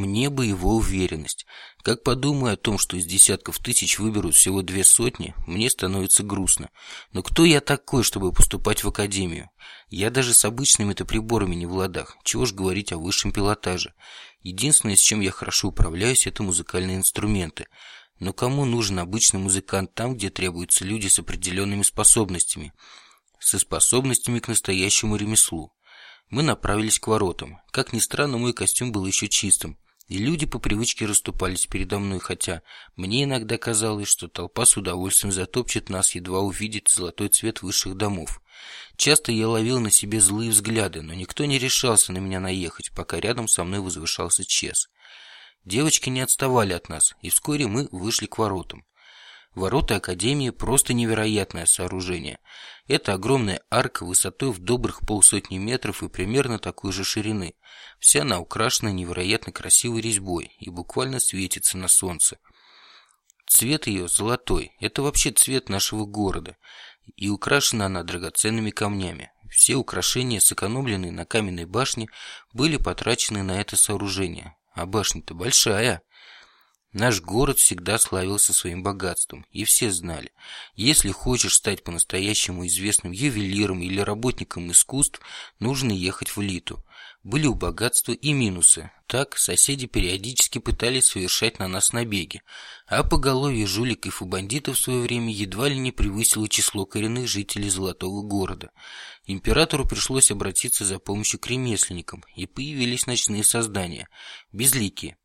Мне бы его уверенность. Как подумаю о том, что из десятков тысяч выберут всего две сотни, мне становится грустно. Но кто я такой, чтобы поступать в академию? Я даже с обычными-то приборами не в ладах. Чего ж говорить о высшем пилотаже. Единственное, с чем я хорошо управляюсь, это музыкальные инструменты. Но кому нужен обычный музыкант там, где требуются люди с определенными способностями? Со способностями к настоящему ремеслу. Мы направились к воротам. Как ни странно, мой костюм был еще чистым. И люди по привычке расступались передо мной, хотя мне иногда казалось, что толпа с удовольствием затопчет нас, едва увидит золотой цвет высших домов. Часто я ловил на себе злые взгляды, но никто не решался на меня наехать, пока рядом со мной возвышался Чес. Девочки не отставали от нас, и вскоре мы вышли к воротам. Ворота Академии – просто невероятное сооружение. Это огромная арка высотой в добрых полсотни метров и примерно такой же ширины. Вся она украшена невероятно красивой резьбой и буквально светится на солнце. Цвет ее золотой. Это вообще цвет нашего города. И украшена она драгоценными камнями. Все украшения, сэкономленные на каменной башне, были потрачены на это сооружение. А башня-то большая. Наш город всегда славился своим богатством, и все знали, если хочешь стать по-настоящему известным ювелиром или работником искусств, нужно ехать в Литу. Были у богатства и минусы. Так соседи периодически пытались совершать на нас набеги, а поголовье жуликов и бандитов в свое время едва ли не превысило число коренных жителей Золотого города. Императору пришлось обратиться за помощью к ремесленникам, и появились ночные создания, безликие,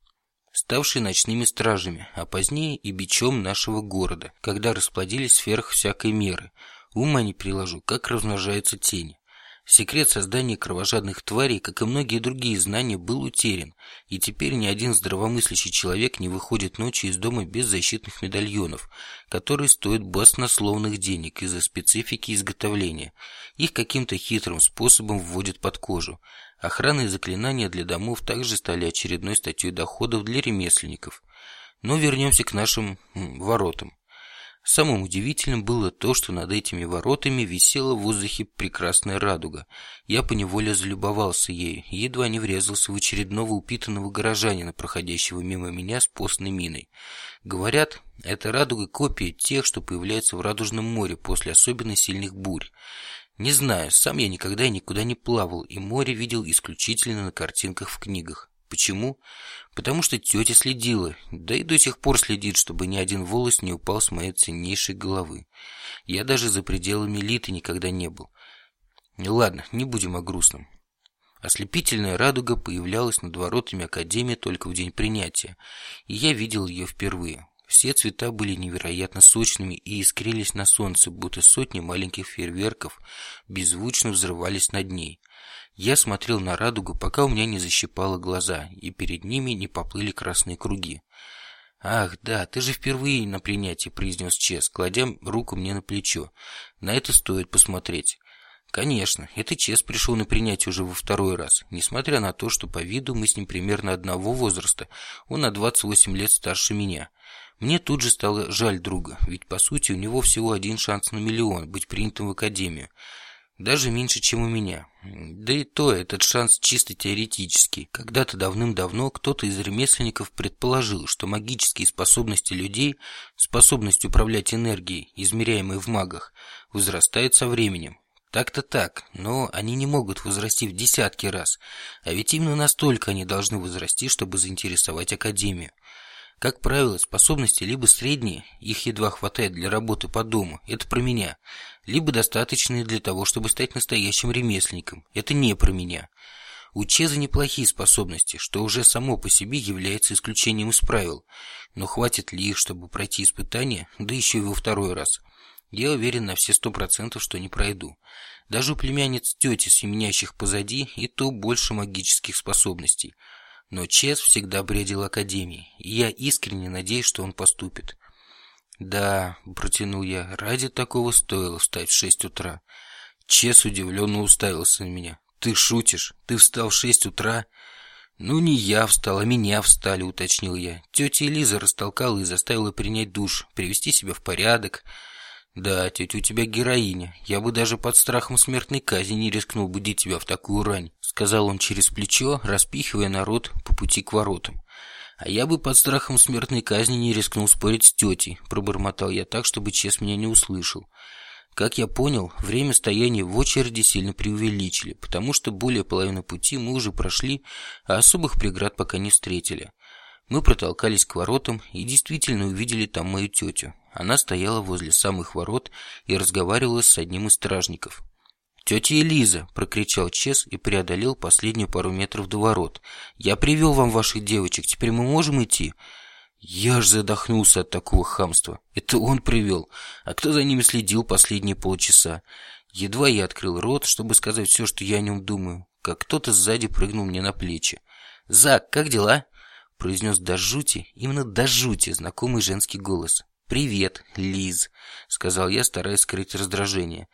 ставшие ночными стражами, а позднее и бичом нашего города, когда расплодились сверх всякой меры. Ума не приложу, как размножаются тени. Секрет создания кровожадных тварей, как и многие другие знания, был утерян, и теперь ни один здравомыслящий человек не выходит ночью из дома без защитных медальонов, которые стоят баснословных денег из-за специфики изготовления. Их каким-то хитрым способом вводят под кожу. Охрана и заклинания для домов также стали очередной статьей доходов для ремесленников. Но вернемся к нашим воротам. Самым удивительным было то, что над этими воротами висела в воздухе прекрасная радуга. Я поневоле залюбовался ею, едва не врезался в очередного упитанного горожанина, проходящего мимо меня с постной миной. Говорят, эта радуга копия тех, что появляются в Радужном море после особенно сильных бурь. Не знаю, сам я никогда никуда не плавал, и море видел исключительно на картинках в книгах. Почему? Потому что тетя следила, да и до сих пор следит, чтобы ни один волос не упал с моей ценнейшей головы. Я даже за пределами Литы никогда не был. Ладно, не будем о грустном. Ослепительная радуга появлялась над воротами Академии только в день принятия, и я видел ее впервые. Все цвета были невероятно сочными и искрились на солнце, будто сотни маленьких фейерверков беззвучно взрывались над ней. Я смотрел на радугу, пока у меня не защипало глаза, и перед ними не поплыли красные круги. «Ах, да, ты же впервые на принятии», — произнес Чес, кладя руку мне на плечо. «На это стоит посмотреть». Конечно, это Чес пришел на принятие уже во второй раз, несмотря на то, что по виду мы с ним примерно одного возраста, он на 28 лет старше меня. Мне тут же стало жаль друга, ведь по сути у него всего один шанс на миллион быть принятым в академию. Даже меньше, чем у меня. Да и то этот шанс чисто теоретический. Когда-то давным-давно кто-то из ремесленников предположил, что магические способности людей, способность управлять энергией, измеряемой в магах, возрастают со временем. Так-то так, но они не могут возрасти в десятки раз. А ведь именно настолько они должны возрасти, чтобы заинтересовать Академию. Как правило, способности либо средние, их едва хватает для работы по дому, это про меня, либо достаточные для того, чтобы стать настоящим ремесленником, это не про меня. У Чеза неплохие способности, что уже само по себе является исключением из правил, но хватит ли их, чтобы пройти испытание, да еще и во второй раз? Я уверен на все сто процентов, что не пройду. Даже у племянниц тети, семенящих позади, и то больше магических способностей – но Чес всегда бредил Академией, и я искренне надеюсь, что он поступит. «Да», — протянул я, — «ради такого стоило встать в шесть утра». Чес удивленно уставился на меня. «Ты шутишь? Ты встал в шесть утра?» «Ну, не я встал, а меня встали», — уточнил я. Тетя Элиза растолкала и заставила принять душ, привести себя в порядок. «Да, тетя, у тебя героиня. Я бы даже под страхом смертной казни не рискнул будить тебя в такую рань», сказал он через плечо, распихивая народ по пути к воротам. «А я бы под страхом смертной казни не рискнул спорить с тетей», пробормотал я так, чтобы Чес меня не услышал. Как я понял, время стояния в очереди сильно преувеличили, потому что более половины пути мы уже прошли, а особых преград пока не встретили. Мы протолкались к воротам и действительно увидели там мою тетю. Она стояла возле самых ворот и разговаривала с одним из стражников. «Тетя Элиза!» – прокричал Чес и преодолел последнюю пару метров до ворот. «Я привел вам ваших девочек, теперь мы можем идти?» Я ж задохнулся от такого хамства. Это он привел. А кто за ними следил последние полчаса? Едва я открыл рот, чтобы сказать все, что я о нем думаю, как кто-то сзади прыгнул мне на плечи. «Зак, как дела?» Произнес до жути, именно до жути, знакомый женский голос. «Привет, Лиз», — сказал я, стараясь скрыть раздражение.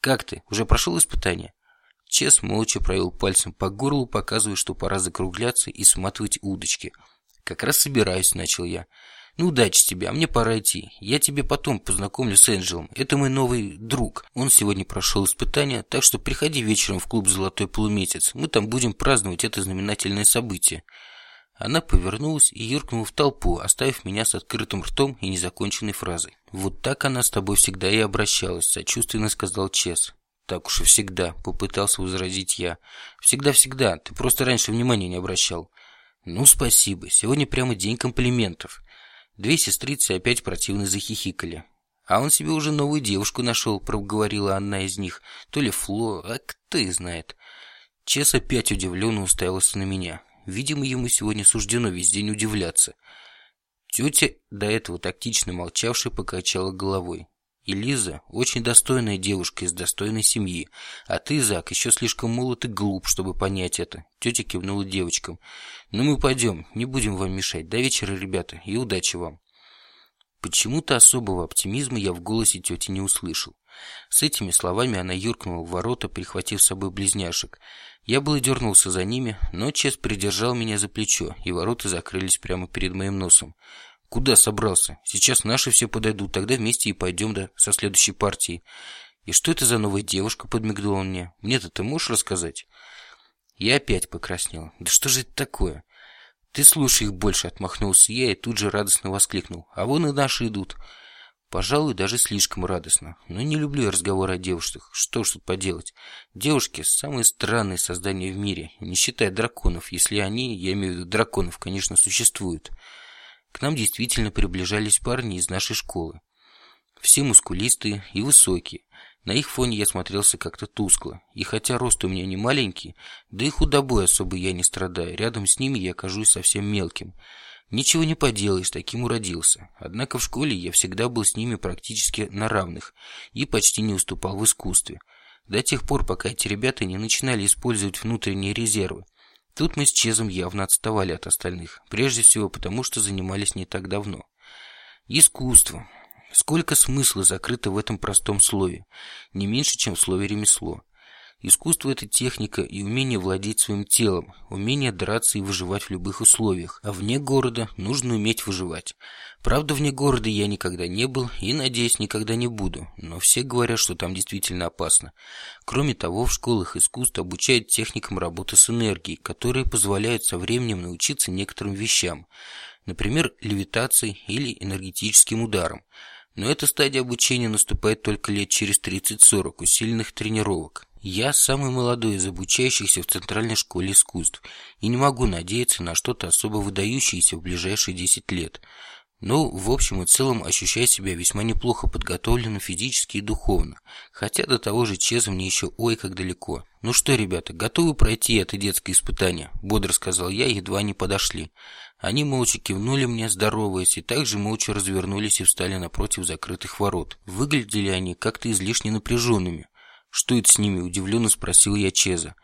«Как ты? Уже прошел испытание?» Чес молча провел пальцем по горлу, показывая, что пора закругляться и сматывать удочки. «Как раз собираюсь», — начал я. «Ну, удачи тебе, а мне пора идти. Я тебе потом познакомлю с Энджелом. Это мой новый друг. Он сегодня прошел испытание, так что приходи вечером в клуб «Золотой полумесяц». Мы там будем праздновать это знаменательное событие». Она повернулась и юркнула в толпу, оставив меня с открытым ртом и незаконченной фразой. «Вот так она с тобой всегда и обращалась», — сочувственно сказал Чес. «Так уж и всегда», — попытался возразить я. «Всегда-всегда, ты просто раньше внимания не обращал». «Ну, спасибо, сегодня прямо день комплиментов». Две сестрицы опять противно захихикали. «А он себе уже новую девушку нашел», — проговорила одна из них. «То ли Фло, а кто и знает». Чес опять удивленно уставился на меня. Видимо, ему сегодня суждено весь день удивляться. Тетя, до этого тактично молчавшая, покачала головой. И очень достойная девушка из достойной семьи. А ты, Зак, еще слишком молод и глуп, чтобы понять это. Тетя кивнула девочкам. Ну мы пойдем, не будем вам мешать. До вечера, ребята, и удачи вам. Почему-то особого оптимизма я в голосе тети не услышал. С этими словами она юркнула в ворота, прихватив с собой близняшек. Я было дернулся за ними, но Чес придержал меня за плечо, и ворота закрылись прямо перед моим носом. «Куда собрался? Сейчас наши все подойдут, тогда вместе и пойдем да, со следующей партией». «И что это за новая девушка?» — подмигнул он мне. «Мне-то ты можешь рассказать?» Я опять покраснел. «Да что же это такое?» «Ты слушай их больше», — отмахнулся я и тут же радостно воскликнул. «А вон и наши идут». Пожалуй, даже слишком радостно. Но не люблю я разговоры о девушках. Что ж тут поделать? Девушки – самые странные создания в мире, не считая драконов, если они, я имею в виду драконов, конечно, существуют. К нам действительно приближались парни из нашей школы. Все мускулистые и высокие. На их фоне я смотрелся как-то тускло. И хотя рост у меня не маленький, да и худобой особо я не страдаю, рядом с ними я кажусь совсем мелким – Ничего не поделаешь, таким уродился. Однако в школе я всегда был с ними практически на равных и почти не уступал в искусстве. До тех пор, пока эти ребята не начинали использовать внутренние резервы. Тут мы с Чезом явно отставали от остальных, прежде всего потому, что занимались не так давно. Искусство. Сколько смысла закрыто в этом простом слове, не меньше, чем в слове ремесло. Искусство – это техника и умение владеть своим телом, умение драться и выживать в любых условиях. А вне города нужно уметь выживать. Правда, вне города я никогда не был и, надеюсь, никогда не буду. Но все говорят, что там действительно опасно. Кроме того, в школах искусств обучают техникам работы с энергией, которые позволяют со временем научиться некоторым вещам. Например, левитации или энергетическим ударам. Но эта стадия обучения наступает только лет через 30-40 усиленных тренировок. Я самый молодой из обучающихся в Центральной школе искусств и не могу надеяться на что-то особо выдающееся в ближайшие 10 лет. Но, в общем и целом, ощущаю себя весьма неплохо подготовленным физически и духовно. Хотя до того же Чеза мне еще ой как далеко. «Ну что, ребята, готовы пройти это детское испытание?» Бодро сказал я, едва они подошли. Они молча кивнули мне, здороваясь, и также молча развернулись и встали напротив закрытых ворот. Выглядели они как-то излишне напряженными. «Что это с ними?» – удивленно спросил я Чеза.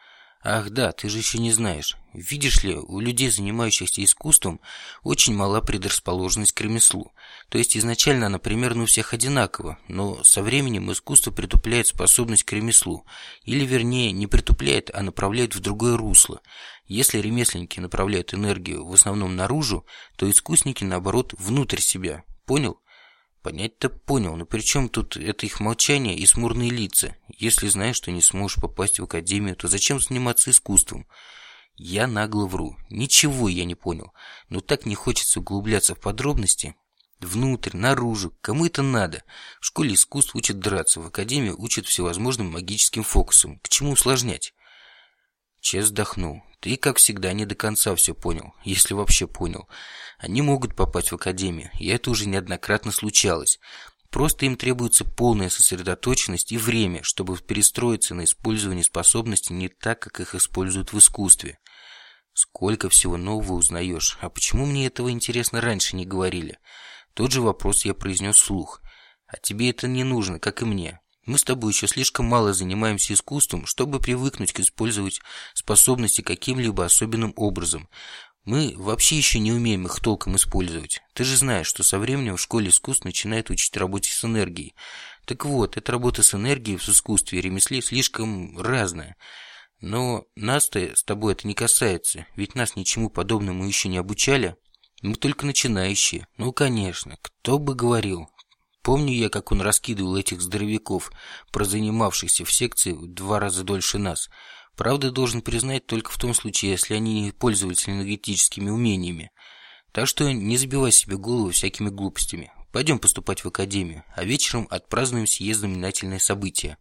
«Ах да, ты же еще не знаешь. Видишь ли, у людей, занимающихся искусством, очень мала предрасположенность к ремеслу. То есть изначально она примерно у всех одинакова, но со временем искусство притупляет способность к ремеслу. Или, вернее, не притупляет, а направляет в другое русло. Если ремесленники направляют энергию в основном наружу, то искусники, наоборот, внутрь себя. Понял?» Понять-то понял, но при чем тут это их молчание и смурные лица? Если знаешь, что не сможешь попасть в академию, то зачем заниматься искусством? Я нагло вру. Ничего я не понял. Но так не хочется углубляться в подробности. Внутрь, наружу, кому это надо? В школе искусств учат драться, в академии учат всевозможным магическим фокусам. К чему усложнять? Чес вздохнул. Ты, как всегда, не до конца все понял, если вообще понял. Они могут попасть в академию, и это уже неоднократно случалось. Просто им требуется полная сосредоточенность и время, чтобы перестроиться на использование способностей не так, как их используют в искусстве. Сколько всего нового узнаешь. А почему мне этого, интересно, раньше не говорили? Тот же вопрос я произнес вслух. А тебе это не нужно, как и мне. Мы с тобой еще слишком мало занимаемся искусством, чтобы привыкнуть к использовать способности каким-либо особенным образом. Мы вообще еще не умеем их толком использовать. Ты же знаешь, что со временем в школе искусств начинают учить работе с энергией. Так вот, эта работа с энергией в искусстве и ремесле слишком разная. Но нас-то с тобой это не касается, ведь нас ничему подобному еще не обучали. Мы только начинающие. Ну, конечно, кто бы говорил. Помню я, как он раскидывал этих здоровяков, прозанимавшихся в секции в два раза дольше нас. Правда, должен признать только в том случае, если они не пользовались энергетическими умениями. Так что не забивай себе голову всякими глупостями. Пойдем поступать в академию, а вечером отпразднуем съездом знаменательное событие.